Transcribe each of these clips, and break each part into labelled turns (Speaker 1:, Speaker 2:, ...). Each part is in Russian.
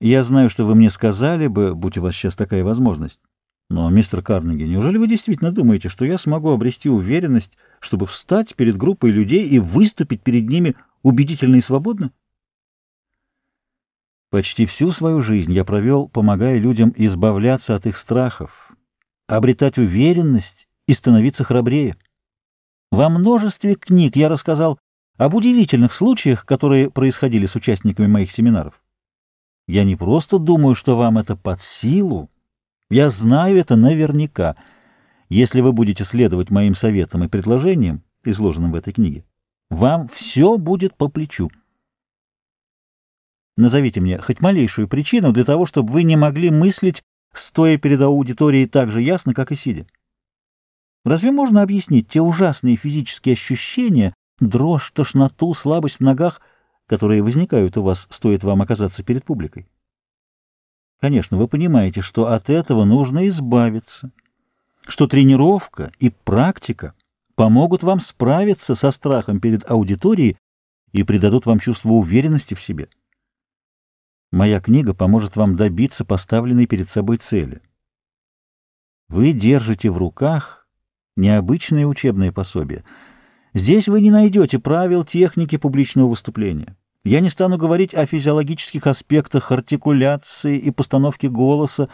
Speaker 1: Я знаю, что вы мне сказали бы, будь у вас сейчас такая возможность. Но, мистер Карнеги, неужели вы действительно думаете, что я смогу обрести уверенность, чтобы встать перед группой людей и выступить перед ними убедительно и свободно? Почти всю свою жизнь я провел, помогая людям избавляться от их страхов, обретать уверенность и становиться храбрее. Во множестве книг я рассказал об удивительных случаях, которые происходили с участниками моих семинаров. Я не просто думаю, что вам это под силу, я знаю это наверняка. Если вы будете следовать моим советам и предложениям, изложенным в этой книге, вам все будет по плечу. Назовите мне хоть малейшую причину для того, чтобы вы не могли мыслить, стоя перед аудиторией так же ясно, как и сидя. Разве можно объяснить те ужасные физические ощущения, дрожь, тошноту, слабость в ногах, которые возникают у вас, стоит вам оказаться перед публикой? Конечно, вы понимаете, что от этого нужно избавиться, что тренировка и практика помогут вам справиться со страхом перед аудиторией и придадут вам чувство уверенности в себе. Моя книга поможет вам добиться поставленной перед собой цели. Вы держите в руках необычное учебное пособие. Здесь вы не найдете правил техники публичного выступления. Я не стану говорить о физиологических аспектах артикуляции и постановки голоса.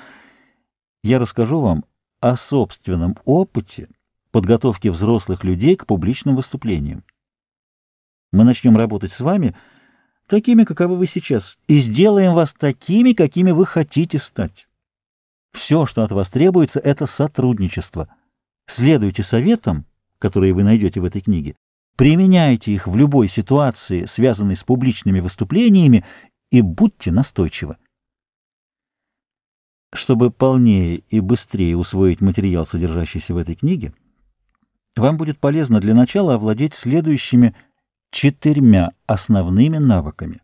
Speaker 1: Я расскажу вам о собственном опыте подготовки взрослых людей к публичным выступлениям. Мы начнем работать с вами – такими, каковы вы сейчас, и сделаем вас такими, какими вы хотите стать. Все, что от вас требуется, это сотрудничество. Следуйте советам, которые вы найдете в этой книге, применяйте их в любой ситуации, связанной с публичными выступлениями, и будьте настойчивы. Чтобы полнее и быстрее усвоить материал, содержащийся в этой книге, вам будет полезно для начала овладеть следующими четырьмя основными навыками.